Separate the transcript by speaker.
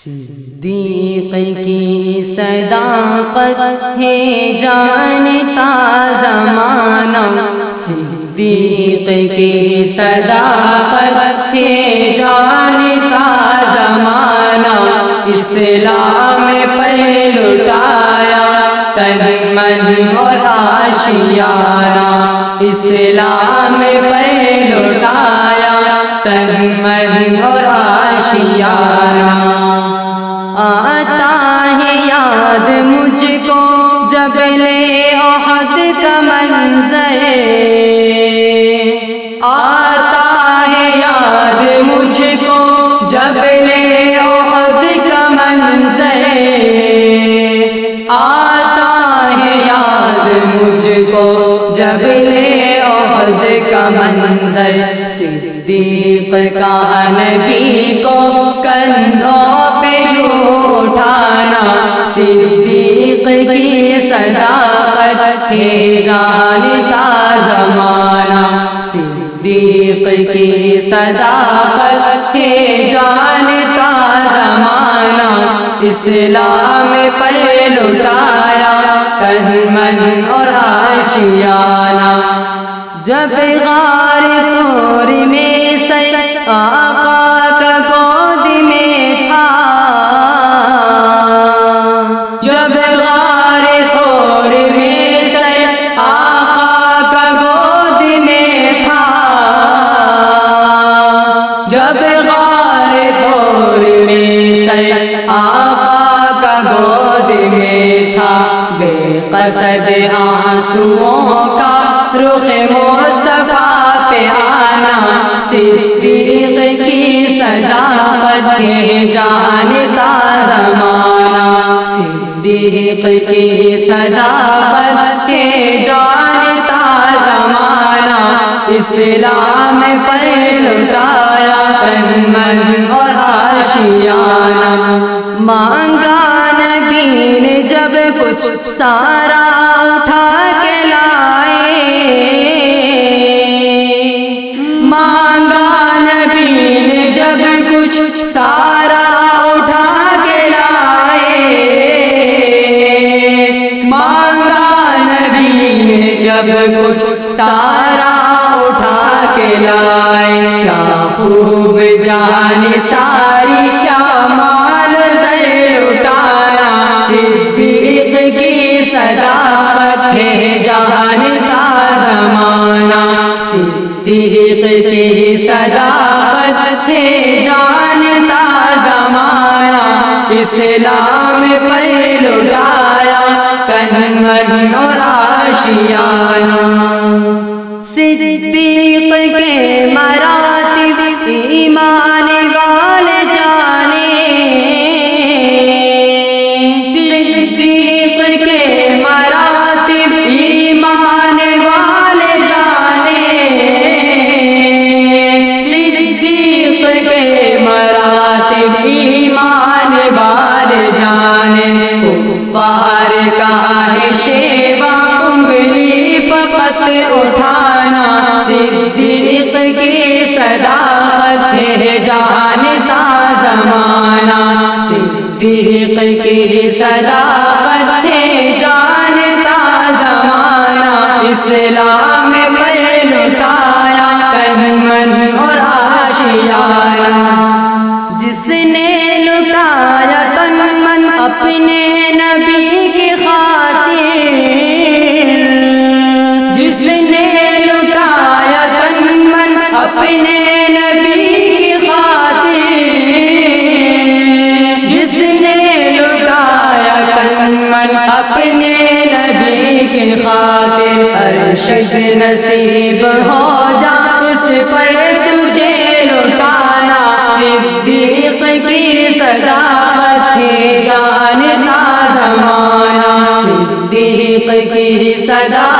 Speaker 1: صدیق کی صداقت ہے جانتا زمانہ صدیق کی صداقت ہے جانتا زمانہ اسلام پر لٹایا تن من اور آشیانہ اسلام پر لٹایا تن من کا منظر آتا ہے یاد مجھ کو جب لے عہد کا منظر آتا ہے یاد مجھ کو جب لے عہد کا منظر، صدیق کا نبی کو صدیق کی صداقت ہے جانتا زمانہ، صدیق کی صداقت ہے جانتا زمانہ۔ اسلام پر لٹایا تن من اور آشیانہ جب غار طور میں سر آقا قصد آنسوؤں کا رخ مصطفیٰ پہ آنا، صدیق کی صداقت کے جانتا زمانہ۔ صدیق کی صداقت کے جانتا زمانہ۔ اسلام پر لٹایا تن من اور آشیانہ جب کچھ سارا اٹھا کے لائے۔ مانگا نبی نے جب کچھ سارا اٹھا کے لائے۔ مانگا نبی نے جب کچھ سارا اٹھا کے لائے۔ کیا خوب جان ساری صدیق کی صداقت ہے جانتا زمانہ اسلام پر لٹایا کنگن اور آشیانہ صدیق ایمان والے جانے بار کا ہے شیوا انگلی فقط اٹھانا صدیق کی صداقت ہے جانتا زمانہ صدیق کی صداقت ہے جانتا زمانہ اسلام پر لٹایا تن من اور اپنے نبی کی خاطر جس نے لٹایا تن من اپنے نبی کی خاطر ارشد نصیب ہو جا اس پر تجھے لٹانا صدیق کی صداقت ہے جانتا زمانہ صدیق کی صداقت